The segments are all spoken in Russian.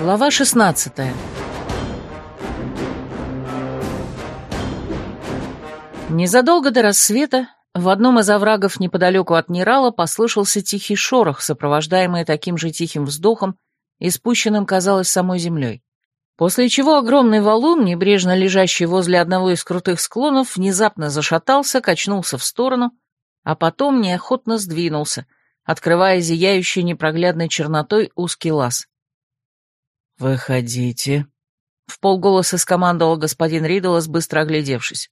Глава 16 Незадолго до рассвета в одном из оврагов неподалеку от Нерала послышался тихий шорох, сопровождаемый таким же тихим вздохом, испущенным, казалось, самой землей. После чего огромный валун, небрежно лежащий возле одного из крутых склонов, внезапно зашатался, качнулся в сторону, а потом неохотно сдвинулся, открывая зияющий непроглядной чернотой узкий лаз. «Выходите», — в полголоса скомандовал господин Ридолос, быстро оглядевшись.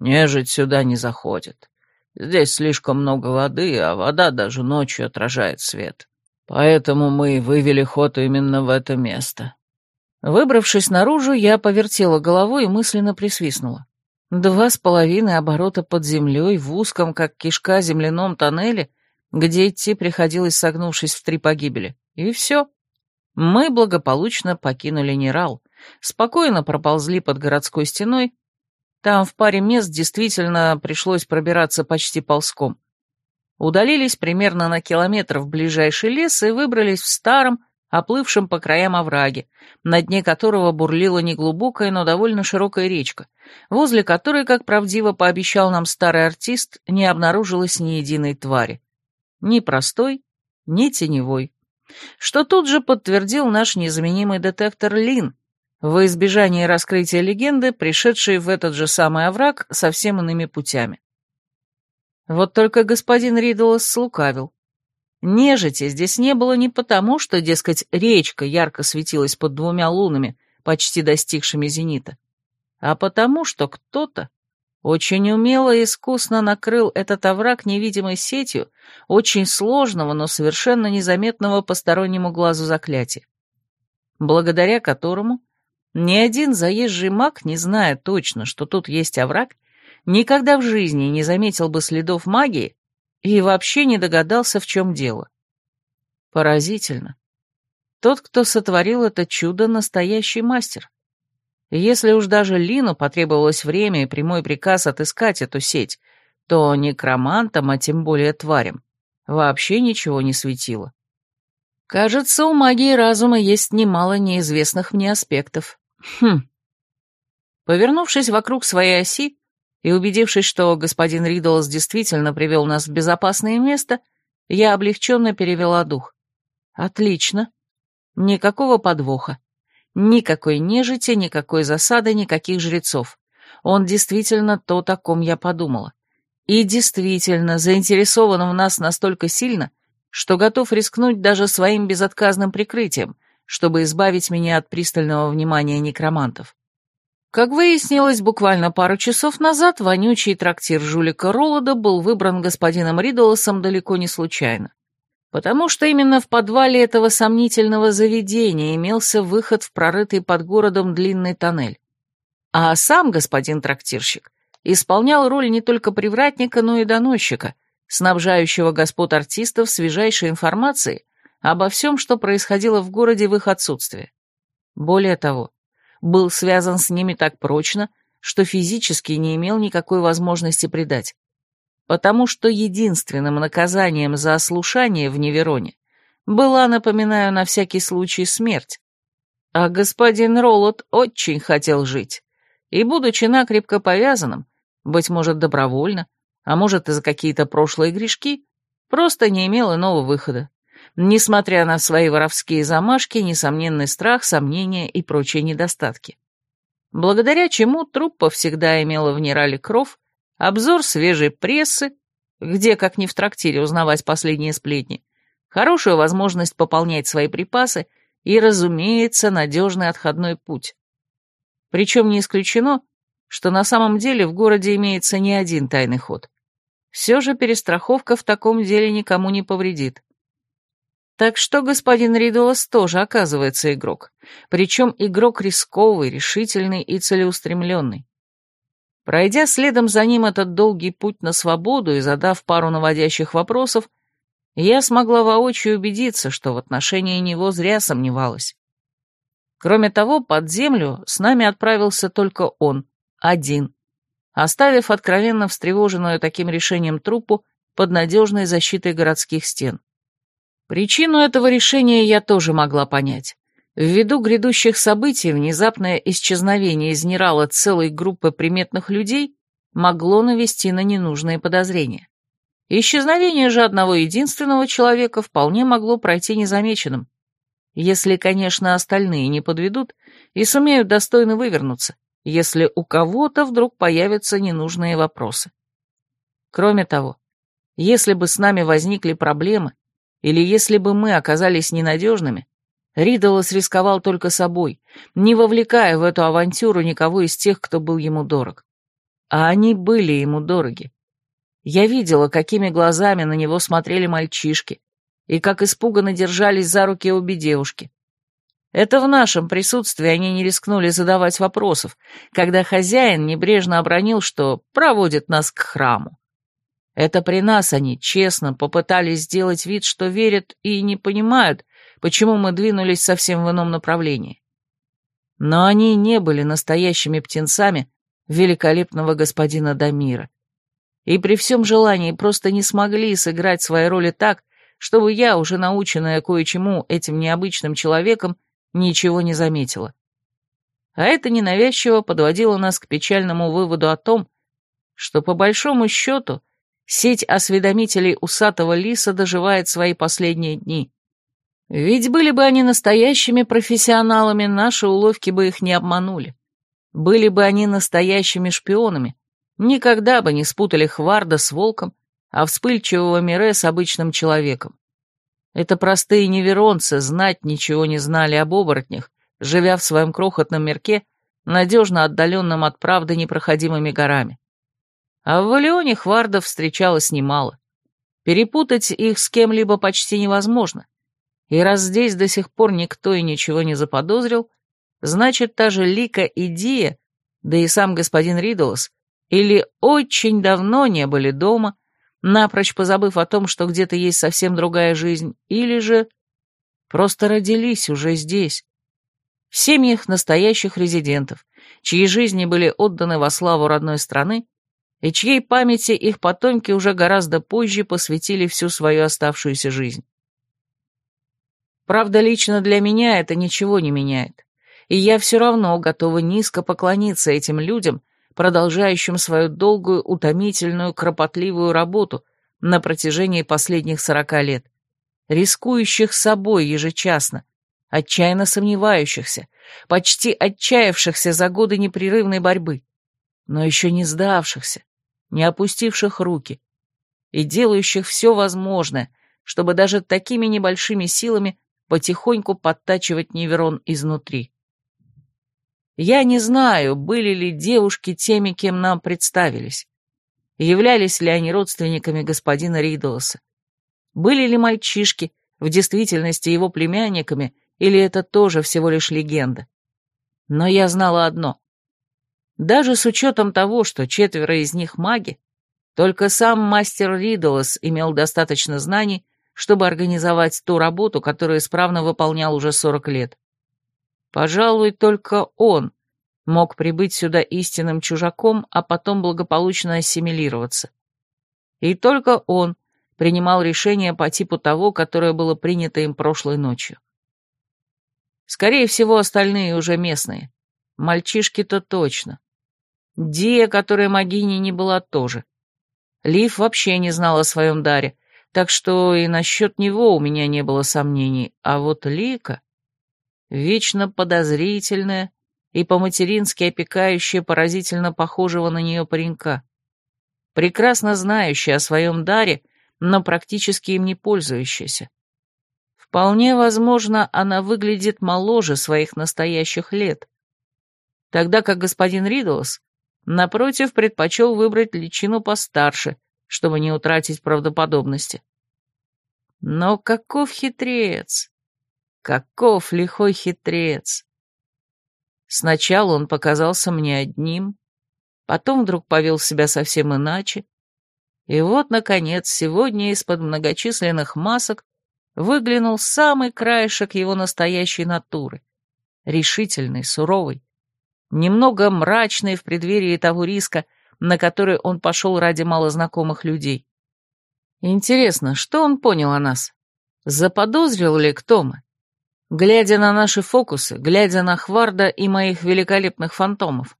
«Нежить сюда не заходит. Здесь слишком много воды, а вода даже ночью отражает свет. Поэтому мы вывели ход именно в это место». Выбравшись наружу, я повертела головой и мысленно присвистнула. Два с половиной оборота под землей в узком, как кишка, земляном тоннеле, где идти приходилось, согнувшись в три погибели. И все. Мы благополучно покинули Нерал, спокойно проползли под городской стеной. Там в паре мест действительно пришлось пробираться почти ползком. Удалились примерно на километр в ближайший лес и выбрались в старом, оплывшем по краям овраге, на дне которого бурлила неглубокая, но довольно широкая речка, возле которой, как правдиво пообещал нам старый артист, не обнаружилось ни единой твари. Ни простой, ни теневой. Что тут же подтвердил наш незаменимый детектор Лин, во избежание раскрытия легенды, пришедший в этот же самый овраг совсем иными путями. Вот только господин Риддлс слукавил. Нежити здесь не было не потому, что, дескать, речка ярко светилась под двумя лунами, почти достигшими зенита, а потому, что кто-то очень умело и искусно накрыл этот овраг невидимой сетью очень сложного, но совершенно незаметного постороннему глазу заклятия, благодаря которому ни один заезжий маг, не зная точно, что тут есть овраг, никогда в жизни не заметил бы следов магии и вообще не догадался, в чем дело. Поразительно. Тот, кто сотворил это чудо, настоящий мастер. Если уж даже Лину потребовалось время и прямой приказ отыскать эту сеть, то некромантам, а тем более тварям, вообще ничего не светило. Кажется, у магии разума есть немало неизвестных мне аспектов. Хм. Повернувшись вокруг своей оси, и убедившись, что господин Риддлс действительно привел нас в безопасное место, я облегченно перевела дух. Отлично. Никакого подвоха. Никакой нежити, никакой засады, никаких жрецов. Он действительно то, о ком я подумала. И действительно заинтересован в нас настолько сильно, что готов рискнуть даже своим безотказным прикрытием, чтобы избавить меня от пристального внимания некромантов. Как выяснилось, буквально пару часов назад вонючий трактир жулика Ролода был выбран господином Ридолосом далеко не случайно. Потому что именно в подвале этого сомнительного заведения имелся выход в прорытый под городом длинный тоннель. А сам господин трактирщик исполнял роль не только привратника, но и доносчика, снабжающего господ артистов свежайшей информацией обо всем, что происходило в городе в их отсутствие. Более того, был связан с ними так прочно, что физически не имел никакой возможности предать. Потому что единственным наказанием за ослушание в Невероне была, напоминаю, на всякий случай смерть. А господин Роллот очень хотел жить, и, будучи накрепко повязанным, быть может, добровольно, а может, и за какие-то прошлые грешки, просто не имел иного выхода несмотря на свои воровские замашки, несомненный страх, сомнения и прочие недостатки. Благодаря чему труппа всегда имела в Нерале кров, обзор свежей прессы, где, как ни в трактире, узнавать последние сплетни, хорошую возможность пополнять свои припасы и, разумеется, надежный отходной путь. Причем не исключено, что на самом деле в городе имеется не один тайный ход. Все же перестраховка в таком деле никому не повредит. Так что господин Ридолос тоже оказывается игрок. Причем игрок рисковый, решительный и целеустремленный. Пройдя следом за ним этот долгий путь на свободу и задав пару наводящих вопросов, я смогла воочию убедиться, что в отношении него зря сомневалась. Кроме того, под землю с нами отправился только он, один, оставив откровенно встревоженную таким решением труппу под надежной защитой городских стен. Причину этого решения я тоже могла понять. Ввиду грядущих событий внезапное исчезновение из Нерала целой группы приметных людей могло навести на ненужные подозрения. Исчезновение же одного единственного человека вполне могло пройти незамеченным, если, конечно, остальные не подведут и сумеют достойно вывернуться, если у кого-то вдруг появятся ненужные вопросы. Кроме того, если бы с нами возникли проблемы, или если бы мы оказались ненадежными, Ридолос рисковал только собой, не вовлекая в эту авантюру никого из тех, кто был ему дорог. А они были ему дороги. Я видела, какими глазами на него смотрели мальчишки, и как испуганно держались за руки обе девушки. Это в нашем присутствии они не рискнули задавать вопросов, когда хозяин небрежно обронил, что проводит нас к храму. Это при нас они честно попытались сделать вид, что верят и не понимают, почему мы двинулись совсем в ином направлении. Но они не были настоящими птенцами великолепного господина Дамира. И при всем желании просто не смогли сыграть свои роли так, чтобы я, уже наученная кое-чему этим необычным человеком, ничего не заметила. А это ненавязчиво подводило нас к печальному выводу о том, что по большому счету Сеть осведомителей усатого лиса доживает свои последние дни. Ведь были бы они настоящими профессионалами, наши уловки бы их не обманули. Были бы они настоящими шпионами, никогда бы не спутали Хварда с волком, а вспыльчивого Мире с обычным человеком. Это простые неверонцы знать ничего не знали об оборотнях, живя в своем крохотном мирке, надежно отдаленном от правды непроходимыми горами. А в Валионе хвардов встречалось немало. Перепутать их с кем-либо почти невозможно. И раз здесь до сих пор никто и ничего не заподозрил, значит, та же Лика и Дия, да и сам господин Ридолос, или очень давно не были дома, напрочь позабыв о том, что где-то есть совсем другая жизнь, или же просто родились уже здесь, в семьях настоящих резидентов, чьи жизни были отданы во славу родной страны и чьей памяти их потомки уже гораздо позже посвятили всю свою оставшуюся жизнь. Правда, лично для меня это ничего не меняет, и я все равно готова низко поклониться этим людям, продолжающим свою долгую, утомительную, кропотливую работу на протяжении последних сорока лет, рискующих собой ежечасно, отчаянно сомневающихся, почти отчаявшихся за годы непрерывной борьбы, но еще не сдавшихся, не опустивших руки и делающих все возможное, чтобы даже такими небольшими силами потихоньку подтачивать Неверон изнутри. Я не знаю, были ли девушки теми, кем нам представились. Являлись ли они родственниками господина Ридолоса? Были ли мальчишки в действительности его племянниками, или это тоже всего лишь легенда? Но я знала одно. Даже с учетом того, что четверо из них маги, только сам мастер Ридолос имел достаточно знаний, чтобы организовать ту работу, которую исправно выполнял уже 40 лет. Пожалуй, только он мог прибыть сюда истинным чужаком, а потом благополучно ассимилироваться. И только он принимал решение по типу того, которое было принято им прошлой ночью. Скорее всего, остальные уже местные. Мальчишки-то точно. Дия, которая могиней не была, тоже. Лив вообще не знал о своем даре, так что и насчет него у меня не было сомнений, а вот Лика, вечно подозрительная и по-матерински опекающая поразительно похожего на нее паренька, прекрасно знающая о своем даре, но практически им не пользующаяся. Вполне возможно, она выглядит моложе своих настоящих лет, тогда как господин Риддлс Напротив, предпочел выбрать личину постарше, чтобы не утратить правдоподобности. Но каков хитрец! Каков лихой хитрец! Сначала он показался мне одним, потом вдруг повел себя совсем иначе, и вот, наконец, сегодня из-под многочисленных масок выглянул самый краешек его настоящей натуры, решительный, суровый, немного мрачный в преддверии того риска, на который он пошел ради малознакомых людей. Интересно, что он понял о нас? Заподозрил ли кто мы? глядя на наши фокусы, глядя на Хварда и моих великолепных фантомов.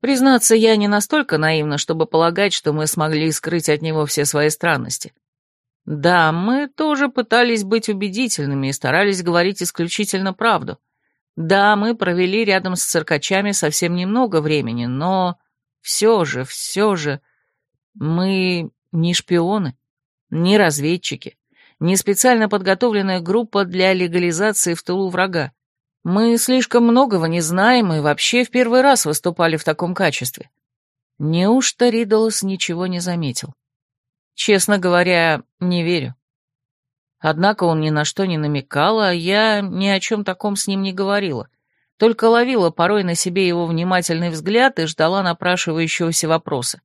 Признаться, я не настолько наивна, чтобы полагать, что мы смогли скрыть от него все свои странности. Да, мы тоже пытались быть убедительными и старались говорить исключительно правду. Да, мы провели рядом с циркачами совсем немного времени, но все же, все же, мы не шпионы, не разведчики, не специально подготовленная группа для легализации в тылу врага. Мы слишком многого не знаем и вообще в первый раз выступали в таком качестве. Неужто Ридолос ничего не заметил? Честно говоря, не верю. Однако он ни на что не намекал, а я ни о чем таком с ним не говорила, только ловила порой на себе его внимательный взгляд и ждала напрашивающегося вопроса.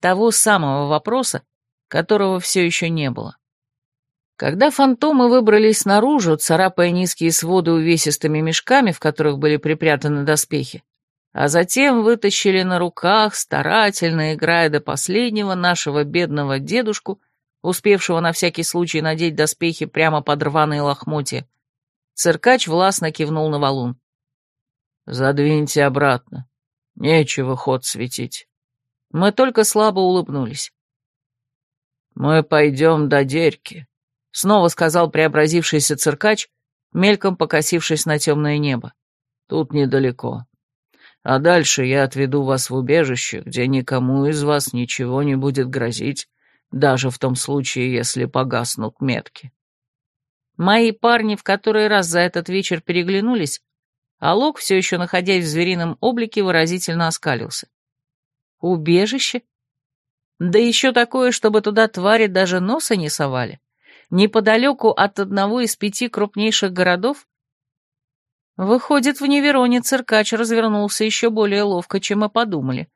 Того самого вопроса, которого все еще не было. Когда фантомы выбрались наружу, царапая низкие своды увесистыми мешками, в которых были припрятаны доспехи, а затем вытащили на руках, старательно играя до последнего, нашего бедного дедушку, успевшего на всякий случай надеть доспехи прямо под рваные лохмотья. Циркач властно кивнул на валун. «Задвиньте обратно. Нечего ход светить». Мы только слабо улыбнулись. «Мы пойдем до дерьки», — снова сказал преобразившийся циркач, мельком покосившись на темное небо. «Тут недалеко. А дальше я отведу вас в убежище, где никому из вас ничего не будет грозить, даже в том случае, если погаснут метки. Мои парни в который раз за этот вечер переглянулись, а Лок, все еще находясь в зверином облике, выразительно оскалился. Убежище? Да еще такое, чтобы туда твари даже носа не совали. Неподалеку от одного из пяти крупнейших городов? Выходит, в Невероне циркач развернулся еще более ловко, чем мы подумали.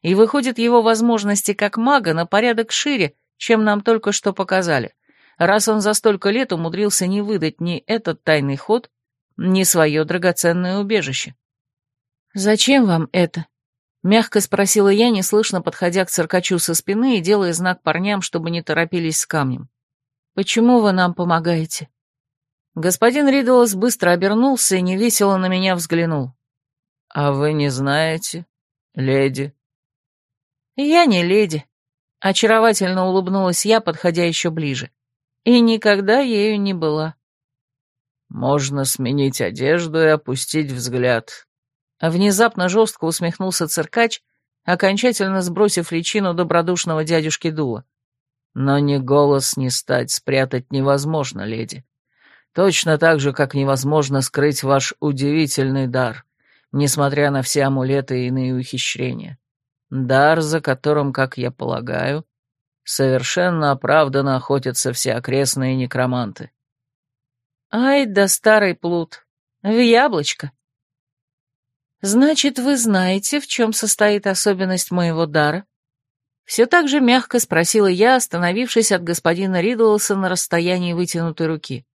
И выходит, его возможности как мага на порядок шире, чем нам только что показали, раз он за столько лет умудрился не выдать ни этот тайный ход, ни свое драгоценное убежище. «Зачем вам это?» — мягко спросила я, неслышно подходя к циркачу со спины и делая знак парням, чтобы не торопились с камнем. «Почему вы нам помогаете?» Господин Риддлс быстро обернулся и невесело на меня взглянул. «А вы не знаете, леди?» «Я не леди», — очаровательно улыбнулась я, подходя еще ближе. «И никогда ею не была». «Можно сменить одежду и опустить взгляд». Внезапно жестко усмехнулся циркач, окончательно сбросив личину добродушного дядюшки Дула. «Но ни голос, ни стать спрятать невозможно, леди. Точно так же, как невозможно скрыть ваш удивительный дар, несмотря на все амулеты и иные ухищрения. Дар, за которым, как я полагаю, совершенно оправданно охотятся все окрестные некроманты. Ай да старый плут, в яблочко. Значит, вы знаете, в чем состоит особенность моего дара? Все так же мягко спросила я, остановившись от господина Ридлса на расстоянии вытянутой руки.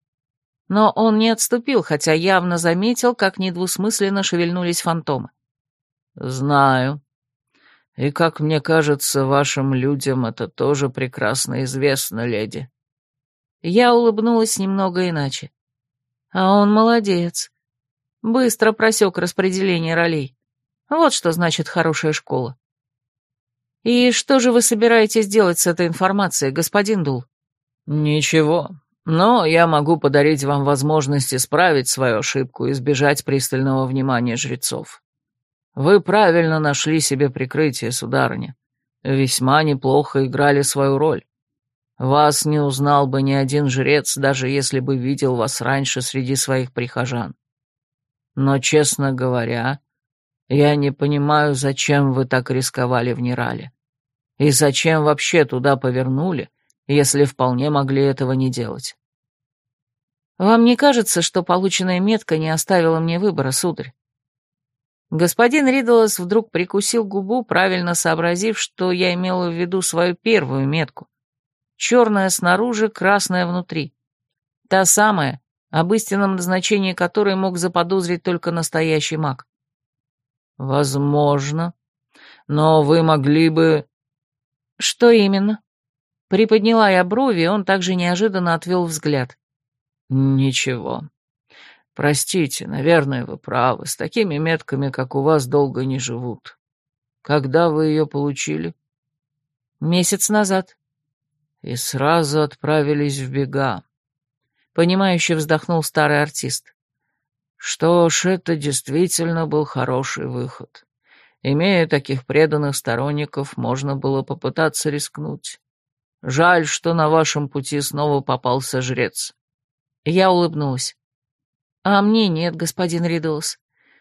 Но он не отступил, хотя явно заметил, как недвусмысленно шевельнулись фантомы. «Знаю. И, как мне кажется, вашим людям это тоже прекрасно известно, леди». Я улыбнулась немного иначе. А он молодец. Быстро просек распределение ролей. Вот что значит хорошая школа. «И что же вы собираетесь делать с этой информацией, господин Дул?» «Ничего. Но я могу подарить вам возможность исправить свою ошибку и избежать пристального внимания жрецов. Вы правильно нашли себе прикрытие, сударыня. Весьма неплохо играли свою роль. Вас не узнал бы ни один жрец, даже если бы видел вас раньше среди своих прихожан. Но, честно говоря, я не понимаю, зачем вы так рисковали в Нерале. И зачем вообще туда повернули, если вполне могли этого не делать. Вам не кажется, что полученная метка не оставила мне выбора, сударь? Господин Ридолос вдруг прикусил губу, правильно сообразив, что я имела в виду свою первую метку. Черная снаружи, красная внутри. Та самая, об истинном назначении которой мог заподозрить только настоящий маг. «Возможно. Но вы могли бы...» «Что именно?» Приподняла я брови, он также неожиданно отвел взгляд. Ничего. Простите, наверное, вы правы. С такими метками, как у вас, долго не живут. Когда вы ее получили? Месяц назад. И сразу отправились в бега. Понимающе вздохнул старый артист. Что ж, это действительно был хороший выход. Имея таких преданных сторонников, можно было попытаться рискнуть. Жаль, что на вашем пути снова попался жрец. Я улыбнулась. А мне нет, господин Ридлс.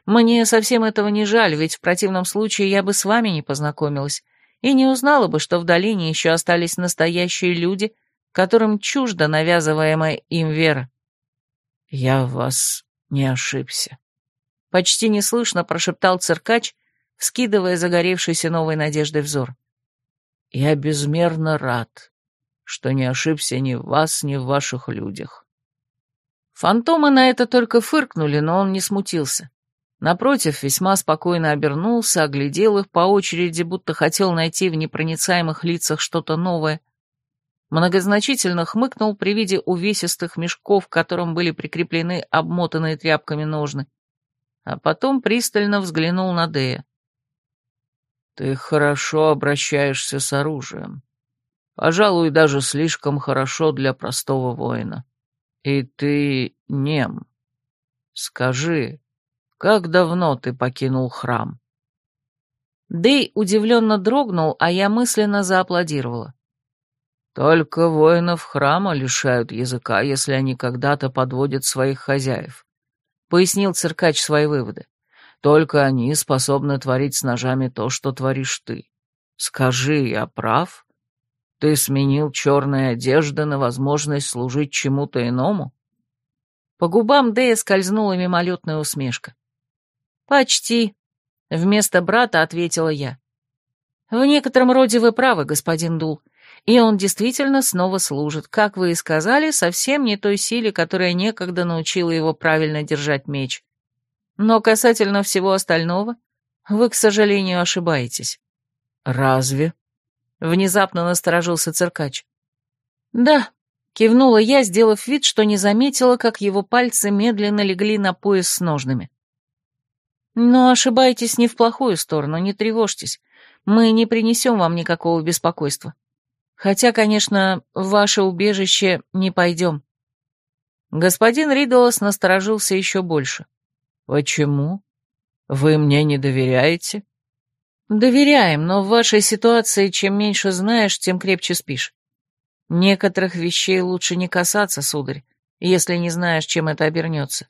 Мне совсем этого не жаль, ведь в противном случае я бы с вами не познакомилась и не узнала бы, что в долине еще остались настоящие люди, которым чужда навязываемая им вера. Я вас не ошибся. Почти неслышно прошептал циркач, вскидывая загоревшийся новой надеждой взор. Я безмерно рад, что не ошибся ни в вас, ни в ваших людях. Фантомы на это только фыркнули, но он не смутился. Напротив, весьма спокойно обернулся, оглядел их по очереди, будто хотел найти в непроницаемых лицах что-то новое. Многозначительно хмыкнул при виде увесистых мешков, к которым были прикреплены обмотанные тряпками ножны, а потом пристально взглянул на Дея. Ты хорошо обращаешься с оружием. Пожалуй, даже слишком хорошо для простого воина. И ты нем. Скажи, как давно ты покинул храм?» Дэй удивленно дрогнул, а я мысленно зааплодировала. «Только воинов храма лишают языка, если они когда-то подводят своих хозяев», — пояснил циркач свои выводы. Только они способны творить с ножами то, что творишь ты. Скажи, я прав? Ты сменил черные одежды на возможность служить чему-то иному?» По губам Дэя скользнула мимолетная усмешка. «Почти», — вместо брата ответила я. «В некотором роде вы правы, господин Дул, и он действительно снова служит, как вы и сказали, совсем не той силе, которая некогда научила его правильно держать меч. Но касательно всего остального, вы, к сожалению, ошибаетесь». «Разве?» — внезапно насторожился циркач. «Да», — кивнула я, сделав вид, что не заметила, как его пальцы медленно легли на пояс с ножными. «Но ошибаетесь не в плохую сторону, не тревожьтесь. Мы не принесем вам никакого беспокойства. Хотя, конечно, в ваше убежище не пойдем». Господин Ридолос насторожился еще больше. «Почему? Вы мне не доверяете?» «Доверяем, но в вашей ситуации чем меньше знаешь, тем крепче спишь. Некоторых вещей лучше не касаться, сударь, если не знаешь, чем это обернется.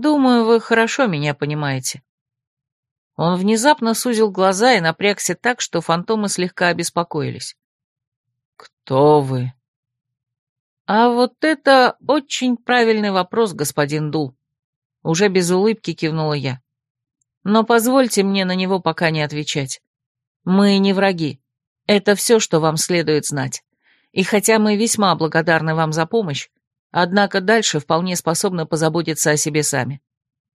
Думаю, вы хорошо меня понимаете». Он внезапно сузил глаза и напрягся так, что фантомы слегка обеспокоились. «Кто вы?» «А вот это очень правильный вопрос, господин Дул. Уже без улыбки кивнула я. Но позвольте мне на него пока не отвечать. Мы не враги. Это все, что вам следует знать. И хотя мы весьма благодарны вам за помощь, однако дальше вполне способны позаботиться о себе сами.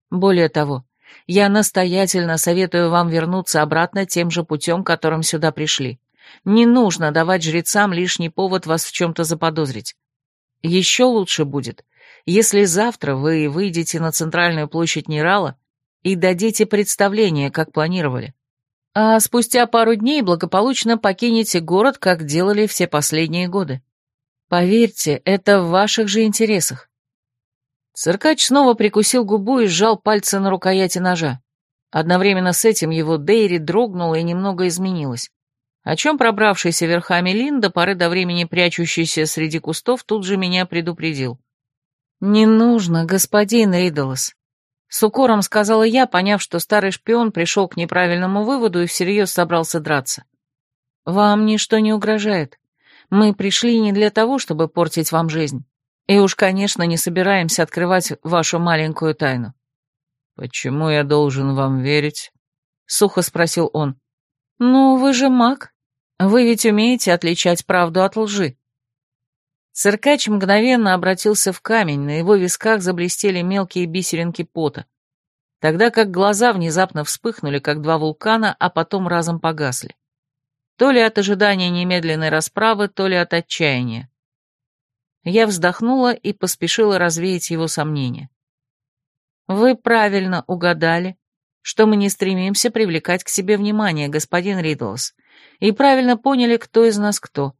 Более того, я настоятельно советую вам вернуться обратно тем же путем, которым сюда пришли. Не нужно давать жрецам лишний повод вас в чем-то заподозрить. Еще лучше будет, если завтра вы выйдете на центральную площадь Нерала и дадите представление, как планировали. А спустя пару дней благополучно покинете город, как делали все последние годы. Поверьте, это в ваших же интересах. Циркач снова прикусил губу и сжал пальцы на рукояти ножа. Одновременно с этим его Дейри дрогнула и немного изменилась. О чем пробравшийся верхами Линда, поры до времени прячущийся среди кустов, тут же меня предупредил. «Не нужно, господин Ридолос», — с укором сказала я, поняв, что старый шпион пришел к неправильному выводу и всерьез собрался драться. «Вам ничто не угрожает. Мы пришли не для того, чтобы портить вам жизнь. И уж, конечно, не собираемся открывать вашу маленькую тайну». «Почему я должен вам верить?» — сухо спросил он. «Ну, вы же маг. Вы ведь умеете отличать правду от лжи. Циркач мгновенно обратился в камень, на его висках заблестели мелкие бисеринки пота, тогда как глаза внезапно вспыхнули, как два вулкана, а потом разом погасли. То ли от ожидания немедленной расправы, то ли от отчаяния. Я вздохнула и поспешила развеять его сомнения. Вы правильно угадали, что мы не стремимся привлекать к себе внимание, господин Ридлс, и правильно поняли, кто из нас кто.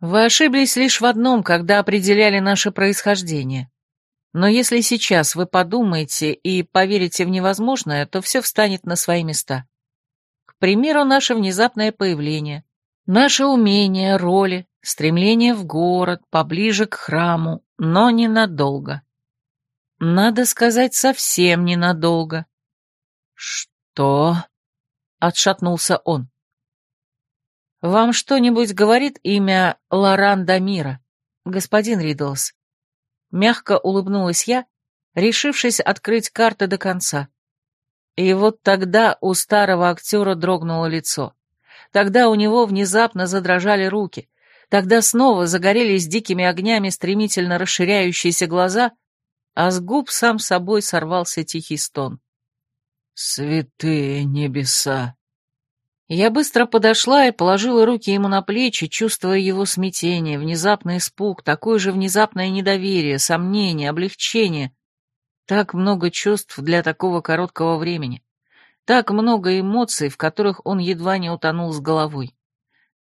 Вы ошиблись лишь в одном, когда определяли наше происхождение. Но если сейчас вы подумаете и поверите в невозможное, то все встанет на свои места. Примеру, наше внезапное появление, наше умение, роли, стремление в город, поближе к храму, но ненадолго. Надо сказать, совсем ненадолго. «Что?» — отшатнулся он. «Вам что-нибудь говорит имя Лоран Дамира, господин Ридлс?» Мягко улыбнулась я, решившись открыть карты до конца. И вот тогда у старого актера дрогнуло лицо. Тогда у него внезапно задрожали руки. Тогда снова загорелись дикими огнями стремительно расширяющиеся глаза, а с губ сам собой сорвался тихий стон. «Святые небеса!» Я быстро подошла и положила руки ему на плечи, чувствуя его смятение, внезапный испуг, такое же внезапное недоверие, сомнение, облегчение. Так много чувств для такого короткого времени. Так много эмоций, в которых он едва не утонул с головой.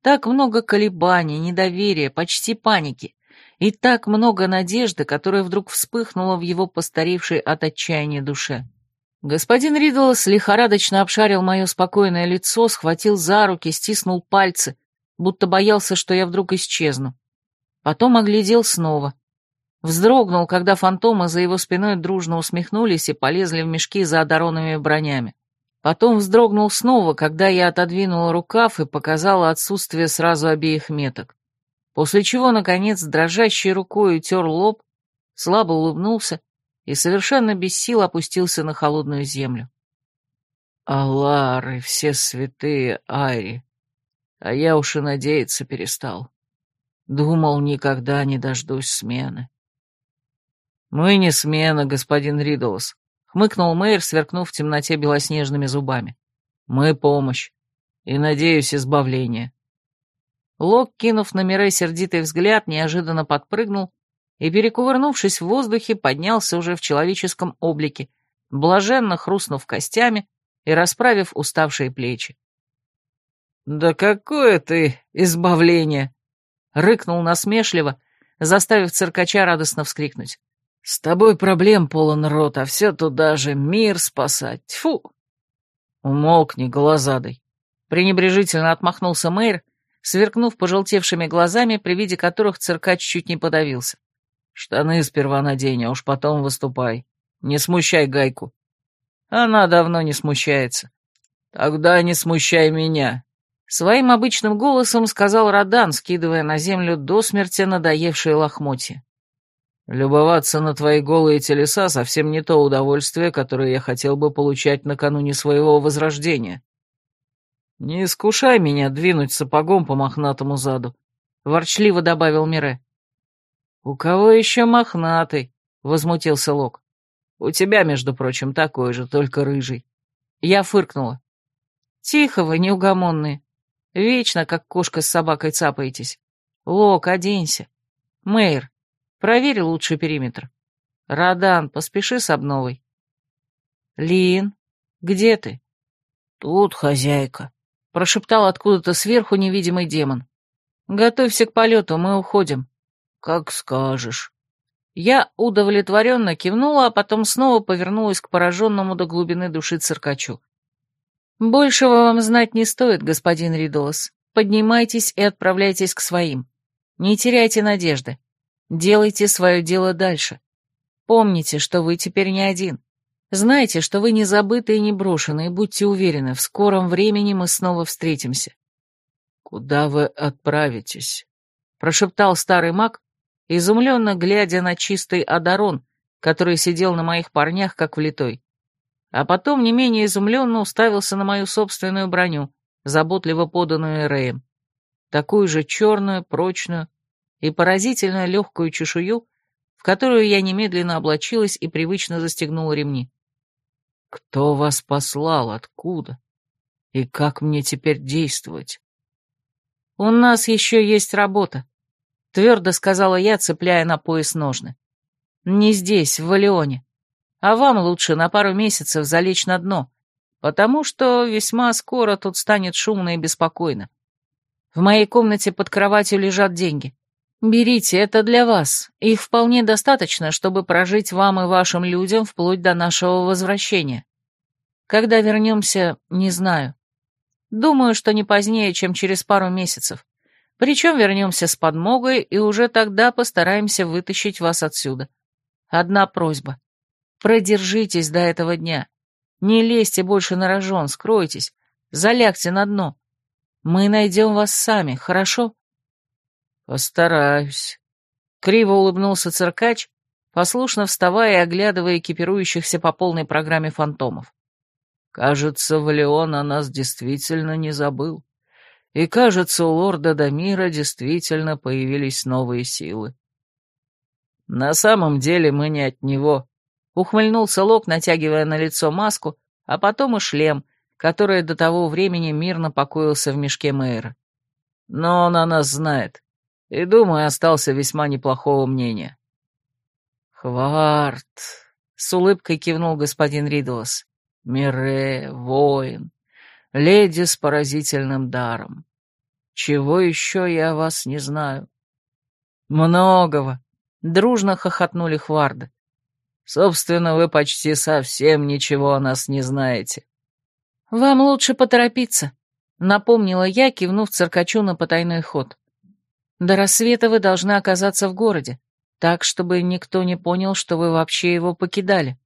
Так много колебаний, недоверия, почти паники. И так много надежды, которая вдруг вспыхнула в его постаревшей от отчаяния душе. Господин Риддлс лихорадочно обшарил мое спокойное лицо, схватил за руки, стиснул пальцы, будто боялся, что я вдруг исчезну. Потом оглядел снова. Вздрогнул, когда фантомы за его спиной дружно усмехнулись и полезли в мешки за одаренными бронями. Потом вздрогнул снова, когда я отодвинула рукав и показала отсутствие сразу обеих меток. После чего, наконец, дрожащей рукой утер лоб, слабо улыбнулся и совершенно без сил опустился на холодную землю. Аллары, все святые Айри, а я уж и надеяться перестал. Думал, никогда не дождусь смены. «Мы не смена, господин Риддлс», — хмыкнул мэр, сверкнув в темноте белоснежными зубами. «Мы помощь. И, надеюсь, избавление». Лок, кинув на Мире сердитый взгляд, неожиданно подпрыгнул и, перекувырнувшись в воздухе, поднялся уже в человеческом облике, блаженно хрустнув костями и расправив уставшие плечи. «Да какое ты избавление!» — рыкнул насмешливо, заставив циркача радостно вскрикнуть. «С тобой проблем полон рот, а все туда же мир спасать. Тьфу!» «Умолкни, глазадой!» — пренебрежительно отмахнулся мэр, сверкнув пожелтевшими глазами, при виде которых циркач чуть не подавился. Штаны сперва надень, а уж потом выступай. Не смущай Гайку. Она давно не смущается. Тогда не смущай меня. Своим обычным голосом сказал Радан, скидывая на землю до смерти надоевшие лохмотья. Любоваться на твои голые телеса совсем не то удовольствие, которое я хотел бы получать накануне своего возрождения. Не искушай меня двинуть сапогом по мохнатому заду, — ворчливо добавил Мире. «У кого еще мохнатый?» — возмутился Лок. «У тебя, между прочим, такой же, только рыжий». Я фыркнула. «Тихо вы, неугомонные. Вечно, как кошка с собакой, цапаетесь. Лок, оденься. Мэйр, проверь лучший периметр. Радан, поспеши с обновой». «Лин, где ты?» «Тут хозяйка», — прошептал откуда-то сверху невидимый демон. «Готовься к полету, мы уходим». «Как скажешь». Я удовлетворенно кивнула, а потом снова повернулась к пораженному до глубины души циркачу. «Большего вам знать не стоит, господин Ридолос. Поднимайтесь и отправляйтесь к своим. Не теряйте надежды. Делайте свое дело дальше. Помните, что вы теперь не один. Знайте, что вы не забыты и не брошены, и будьте уверены, в скором времени мы снова встретимся». «Куда вы отправитесь?» — прошептал старый маг, изумленно глядя на чистый одарон, который сидел на моих парнях, как влитой. А потом не менее изумленно уставился на мою собственную броню, заботливо поданную Рэем. Такую же черную, прочную и поразительно легкую чешую, в которую я немедленно облачилась и привычно застегнула ремни. «Кто вас послал? Откуда? И как мне теперь действовать?» «У нас еще есть работа», твердо сказала я, цепляя на пояс ножны. Не здесь, в Валионе. А вам лучше на пару месяцев залечь на дно, потому что весьма скоро тут станет шумно и беспокойно. В моей комнате под кроватью лежат деньги. Берите, это для вас. Их вполне достаточно, чтобы прожить вам и вашим людям вплоть до нашего возвращения. Когда вернемся, не знаю. Думаю, что не позднее, чем через пару месяцев. Причем вернемся с подмогой и уже тогда постараемся вытащить вас отсюда. Одна просьба. Продержитесь до этого дня. Не лезьте больше на рожон, скройтесь, залягте на дно. Мы найдем вас сами, хорошо? Постараюсь. Криво улыбнулся циркач, послушно вставая и оглядывая экипирующихся по полной программе фантомов. Кажется, Валион о нас действительно не забыл. И кажется, у лорда Дамира действительно появились новые силы. На самом деле мы не от него. Ухмыльнулся Лок, натягивая на лицо маску, а потом и шлем, который до того времени мирно покоился в мешке мэра. Но он о нас знает, и, думаю, остался весьма неплохого мнения. «Хварт!» — с улыбкой кивнул господин Ридуас. Мире, воин, леди с поразительным даром. Чего еще я о вас не знаю? Многого. Дружно хохотнули Хварды. Собственно, вы почти совсем ничего о нас не знаете. Вам лучше поторопиться, напомнила я, кивнув циркачу на потайной ход. До рассвета вы должны оказаться в городе, так, чтобы никто не понял, что вы вообще его покидали.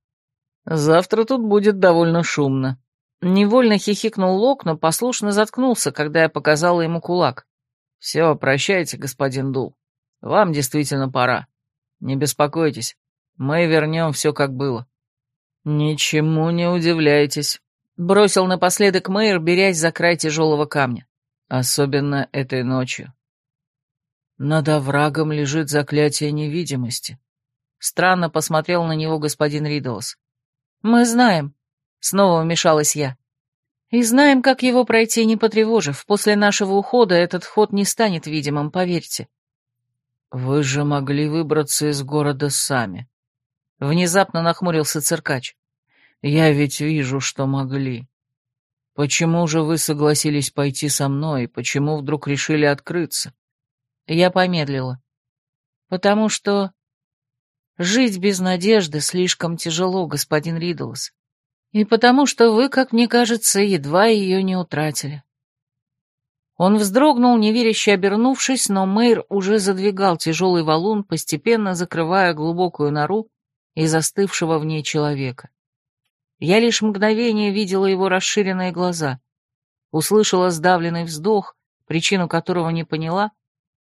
Завтра тут будет довольно шумно. Невольно хихикнул Лок, но послушно заткнулся, когда я показала ему кулак. Все, прощайте, господин Дул. Вам действительно пора. Не беспокойтесь, мы вернем все, как было. Ничему не удивляйтесь. Бросил напоследок Мэйр, берясь за край тяжелого камня. Особенно этой ночью. Над оврагом лежит заклятие невидимости. Странно посмотрел на него господин Риддлс. «Мы знаем», — снова вмешалась я. «И знаем, как его пройти, не потревожив. После нашего ухода этот ход не станет видимым, поверьте». «Вы же могли выбраться из города сами», — внезапно нахмурился циркач. «Я ведь вижу, что могли. Почему же вы согласились пойти со мной? Почему вдруг решили открыться?» Я помедлила. «Потому что Жить без надежды слишком тяжело, господин Риддлс. И потому что вы, как мне кажется, едва ее не утратили. Он вздрогнул, неверяще обернувшись, но Мэйр уже задвигал тяжелый валун, постепенно закрывая глубокую нору и застывшего в ней человека. Я лишь мгновение видела его расширенные глаза, услышала сдавленный вздох, причину которого не поняла,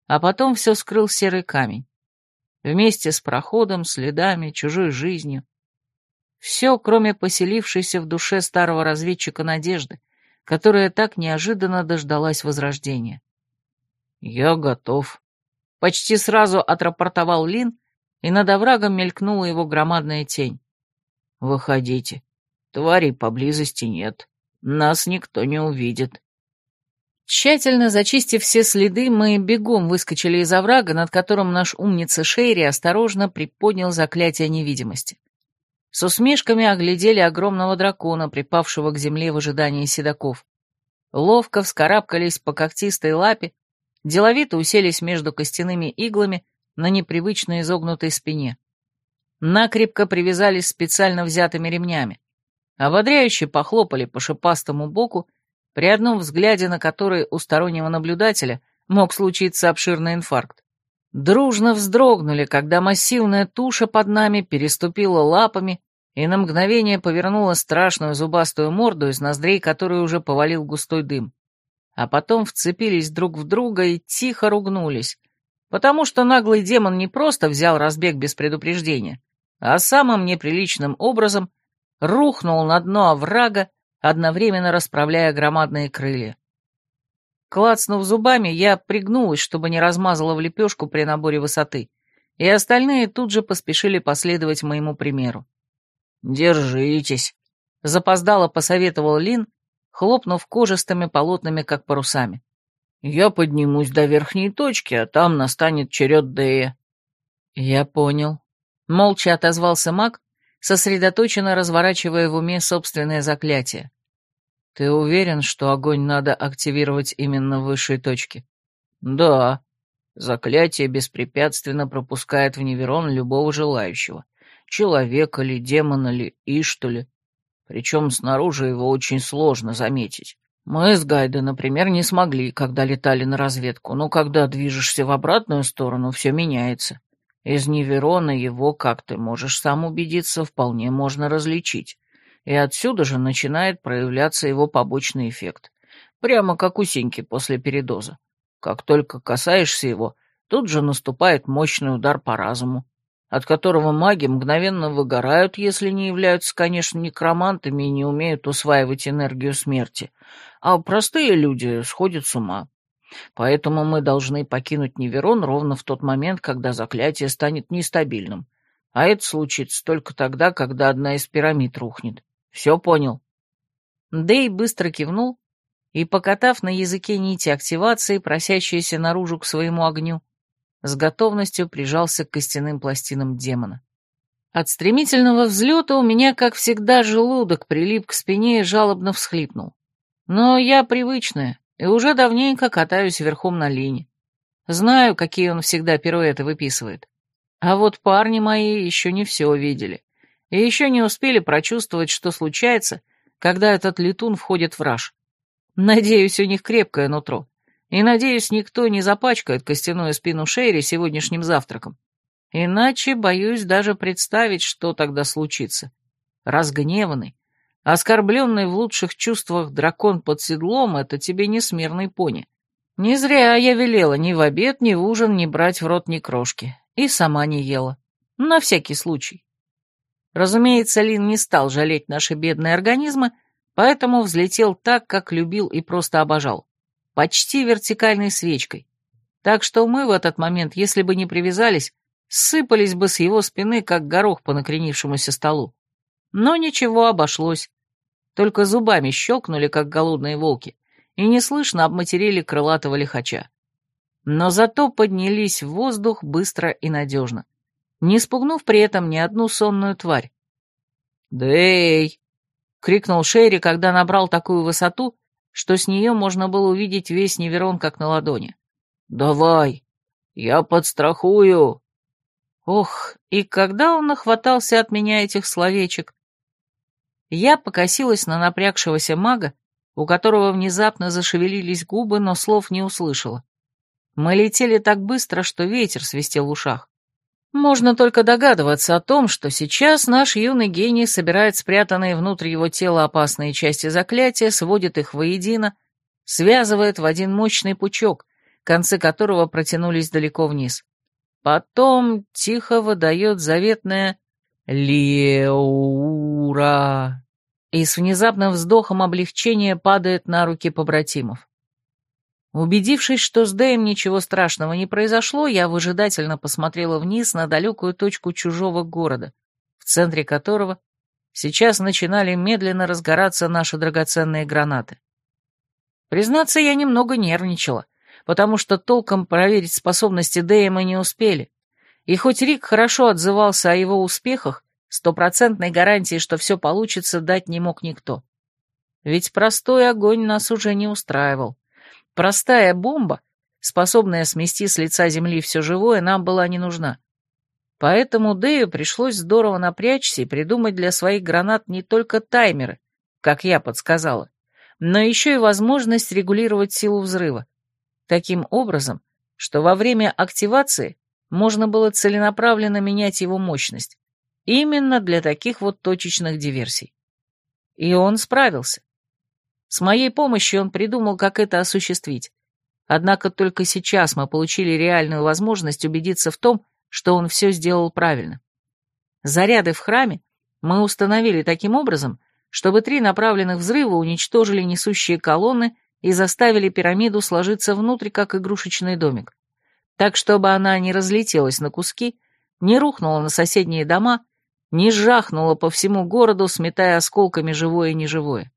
а потом все скрыл серый камень вместе с проходом, следами, чужой жизнью. Все, кроме поселившейся в душе старого разведчика надежды, которая так неожиданно дождалась возрождения. «Я готов», — почти сразу отрапортовал Лин, и над оврагом мелькнула его громадная тень. «Выходите. Тварей поблизости нет. Нас никто не увидит». Тщательно зачистив все следы, мы бегом выскочили из оврага, над которым наш умница Шейри осторожно приподнял заклятие невидимости. С усмешками оглядели огромного дракона, припавшего к земле в ожидании седаков. Ловко вскарабкались по когтистой лапе, деловито уселись между костяными иглами на непривычно изогнутой спине. Накрепко привязались специально взятыми ремнями. Ободряюще похлопали по шипастому боку при одном взгляде на который у стороннего наблюдателя мог случиться обширный инфаркт. Дружно вздрогнули, когда массивная туша под нами переступила лапами и на мгновение повернула страшную зубастую морду, из ноздрей которой уже повалил густой дым. А потом вцепились друг в друга и тихо ругнулись, потому что наглый демон не просто взял разбег без предупреждения, а самым неприличным образом рухнул на дно оврага, одновременно расправляя громадные крылья. Клацнув зубами, я пригнулась, чтобы не размазала в лепешку при наборе высоты, и остальные тут же поспешили последовать моему примеру. «Держитесь», — запоздало посоветовал Лин, хлопнув кожистыми полотнами, как парусами. Я поднимусь до верхней точки, а там настанет черед Дея. Я понял. Молча отозвался маг, сосредоточенно разворачивая в уме собственное заклятие. Ты уверен, что огонь надо активировать именно в высшей точке? Да. Заклятие беспрепятственно пропускает в Неверон любого желающего. Человека ли, демона ли, ишту ли. Причем снаружи его очень сложно заметить. Мы с Гайда, например, не смогли, когда летали на разведку, но когда движешься в обратную сторону, все меняется. Из Неверона его, как ты можешь сам убедиться, вполне можно различить. И отсюда же начинает проявляться его побочный эффект. Прямо как у Синьки после передоза. Как только касаешься его, тут же наступает мощный удар по разуму, от которого маги мгновенно выгорают, если не являются, конечно, некромантами и не умеют усваивать энергию смерти, а простые люди сходят с ума. Поэтому мы должны покинуть Неверон ровно в тот момент, когда заклятие станет нестабильным. А это случится только тогда, когда одна из пирамид рухнет. Все понял?» Дэй быстро кивнул и, покатав на языке нити активации, просящиеся наружу к своему огню, с готовностью прижался к костяным пластинам демона. От стремительного взлета у меня, как всегда, желудок прилип к спине и жалобно всхлипнул. Но я привычная, и уже давненько катаюсь верхом на лине. Знаю, какие он всегда пируэты выписывает. А вот парни мои еще не все видели. И еще не успели прочувствовать, что случается, когда этот летун входит в раж. Надеюсь, у них крепкое нутро. И надеюсь, никто не запачкает костяную спину Шейри сегодняшним завтраком. Иначе боюсь даже представить, что тогда случится. Разгневанный, Оскорбленный в лучших чувствах дракон под седлом — это тебе не смирный пони. Не зря я велела ни в обед, ни в ужин не брать в рот ни крошки. И сама не ела. На всякий случай. Разумеется, Лин не стал жалеть наши бедные организмы, поэтому взлетел так, как любил и просто обожал. Почти вертикальной свечкой. Так что мы в этот момент, если бы не привязались, сыпались бы с его спины, как горох по накренившемуся столу. Но ничего, обошлось. Только зубами щелкнули, как голодные волки, и неслышно обматерили крылатого лихача. Но зато поднялись в воздух быстро и надежно, не спугнув при этом ни одну сонную тварь. «Дэй!» — крикнул Шерри, когда набрал такую высоту, что с нее можно было увидеть весь Неверон как на ладони. «Давай! Я подстрахую!» Ох, и когда он нахватался от меня этих словечек, я покосилась на напрягшегося мага, у которого внезапно зашевелились губы, но слов не услышала. Мы летели так быстро, что ветер свистел в ушах. Можно только догадываться о том, что сейчас наш юный гений собирает спрятанные внутрь его тела опасные части заклятия, сводит их воедино, связывает в один мощный пучок, концы которого протянулись далеко вниз. Потом тихо выдает заветное «Леура» и с внезапным вздохом облегчения падает на руки побратимов. Убедившись, что с Дэем ничего страшного не произошло, я выжидательно посмотрела вниз на далекую точку чужого города, в центре которого сейчас начинали медленно разгораться наши драгоценные гранаты. Признаться, я немного нервничала, потому что толком проверить способности Дэя мы не успели, и хоть Рик хорошо отзывался о его успехах, Стопроцентной гарантии, что все получится, дать не мог никто. Ведь простой огонь нас уже не устраивал. Простая бомба, способная смести с лица земли все живое, нам была не нужна. Поэтому Дэю пришлось здорово напрячься и придумать для своих гранат не только таймеры, как я подсказала, но еще и возможность регулировать силу взрыва. Таким образом, что во время активации можно было целенаправленно менять его мощность. Именно для таких вот точечных диверсий. И он справился. С моей помощью он придумал, как это осуществить. Однако только сейчас мы получили реальную возможность убедиться в том, что он все сделал правильно. Заряды в храме мы установили таким образом, чтобы три направленных взрыва уничтожили несущие колонны и заставили пирамиду сложиться внутрь, как игрушечный домик. Так, чтобы она не разлетелась на куски, не рухнула на соседние дома не жахнула по всему городу, сметая осколками живое и неживое.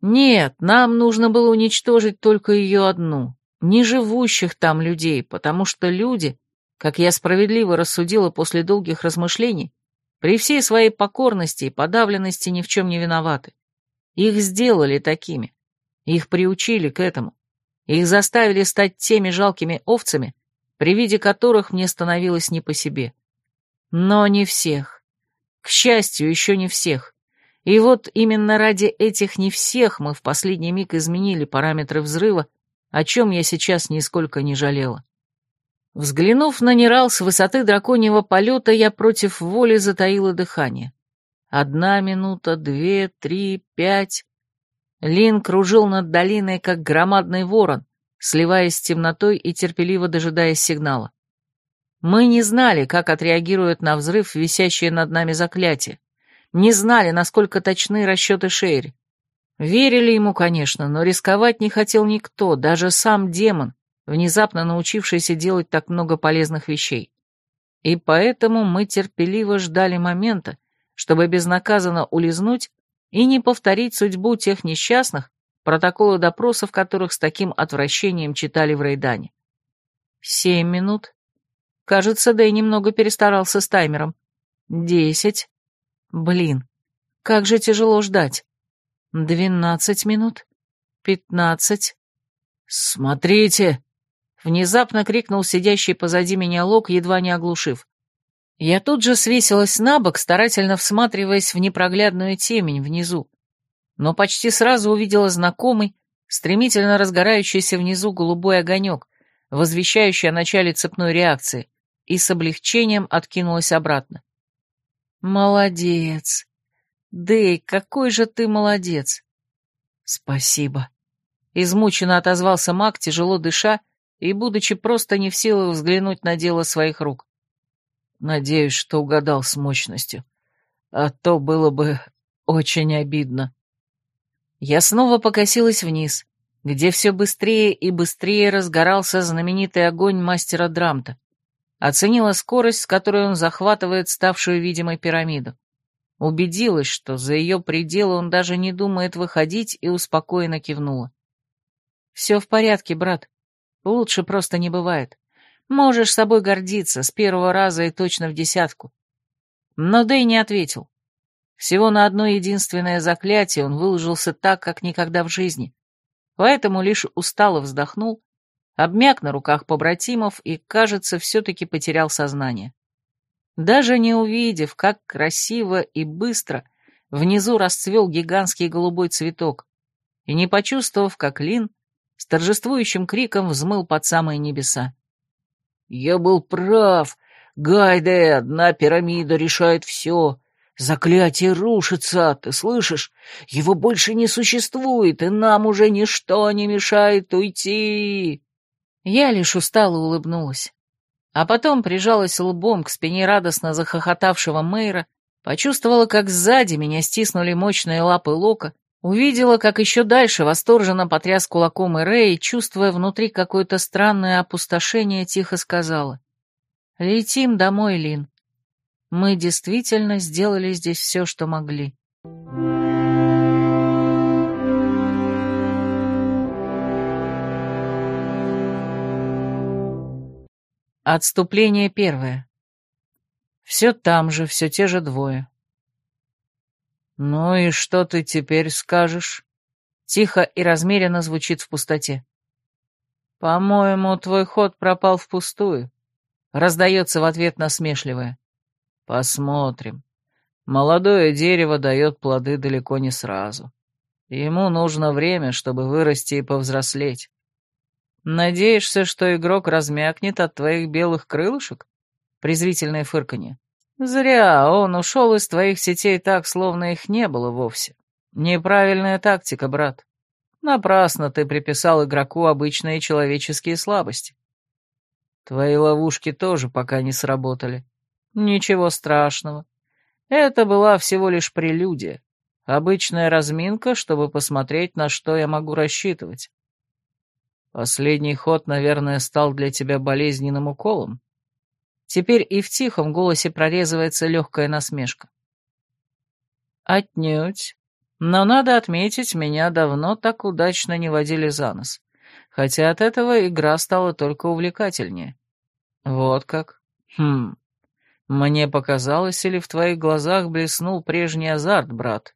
Нет, нам нужно было уничтожить только ее одну, не живущих там людей, потому что люди, как я справедливо рассудила после долгих размышлений, при всей своей покорности и подавленности ни в чем не виноваты. Их сделали такими, их приучили к этому, их заставили стать теми жалкими овцами, при виде которых мне становилось не по себе. Но не всех. К счастью, еще не всех. И вот именно ради этих не всех мы в последний миг изменили параметры взрыва, о чем я сейчас нисколько не жалела. Взглянув на Нерал с высоты драконьего полета, я против воли затаила дыхание. Одна минута, две, три, пять. Лин кружил над долиной, как громадный ворон, сливаясь с темнотой и терпеливо дожидаясь сигнала. Мы не знали, как отреагирует на взрыв висящее над нами заклятие. Не знали, насколько точны расчеты Шейри. Верили ему, конечно, но рисковать не хотел никто, даже сам демон, внезапно научившийся делать так много полезных вещей. И поэтому мы терпеливо ждали момента, чтобы безнаказанно улизнуть и не повторить судьбу тех несчастных, протоколы допросов которых с таким отвращением читали в Рейдане. Семь минут. Кажется, Дэй немного перестарался с таймером. Десять. Блин, как же тяжело ждать. Двенадцать минут. Пятнадцать. «Смотрите!» — внезапно крикнул сидящий позади меня Лок, едва не оглушив. Я тут же свесилась на бок, старательно всматриваясь в непроглядную темень внизу но почти сразу увидела знакомый, стремительно разгорающийся внизу голубой огонек, возвещающий о начале цепной реакции, и с облегчением откинулась обратно. «Молодец! Дэй, какой же ты молодец!» «Спасибо!» Измученно отозвался маг, тяжело дыша и будучи просто не в силах взглянуть на дело своих рук. «Надеюсь, что угадал с мощностью, а то было бы очень обидно». Я снова покосилась вниз, где все быстрее и быстрее разгорался знаменитый огонь мастера Драмта. Оценила скорость, с которой он захватывает ставшую видимой пирамиду. Убедилась, что за ее пределы он даже не думает выходить, и успокоенно кивнула. «Все в порядке, брат. Лучше просто не бывает. Можешь собой гордиться, с первого раза и точно в десятку». Но Дэй не ответил. Всего на одно единственное заклятие он выложился так, как никогда в жизни. Поэтому лишь устало вздохнул, обмяк на руках побратимов и, кажется, все-таки потерял сознание. Даже не увидев, как красиво и быстро внизу расцвел гигантский голубой цветок, и не почувствовав, как Лин с торжествующим криком взмыл под самые небеса. «Я был прав! Гайде, одна пирамида решает все!» Заклятие рушится, ты слышишь? Его больше не существует, и нам уже ничто не мешает уйти. Я лишь устало улыбнулась. А потом прижалась лбом к спине радостно захохотавшего Мэйра, почувствовала, как сзади меня стиснули мощные лапы Лока, увидела, как еще дальше восторженно потряс кулаком Ире и, чувствуя внутри какое-то странное опустошение, тихо сказала. «Летим домой, Лин. Мы действительно сделали здесь все, что могли. Отступление первое. Все там же, все те же двое. «Ну и что ты теперь скажешь?» Тихо и размеренно звучит в пустоте. «По-моему, твой ход пропал впустую», — раздается в ответ насмешливое. Посмотрим. Молодое дерево дает плоды далеко не сразу. Ему нужно время, чтобы вырасти и повзрослеть. Надеешься, что игрок размякнет от твоих белых крылышек? Презрительное фырканье. Зря, он ушел из твоих сетей так, словно их не было вовсе. Неправильная тактика, брат. Напрасно ты приписал игроку обычные человеческие слабости. Твои ловушки тоже пока не сработали. Ничего страшного. Это была всего лишь прелюдия. Обычная разминка, чтобы посмотреть, на что я могу рассчитывать. Последний ход, наверное, стал для тебя болезненным уколом. Теперь и в тихом голосе прорезывается легкая насмешка. Отнюдь. Но надо отметить, меня давно так удачно не водили за нос. Хотя от этого игра стала только увлекательнее. Вот как? Хм. Мне показалось, или в твоих глазах блеснул прежний азарт, брат?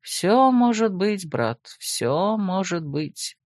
Все может быть, брат, все может быть.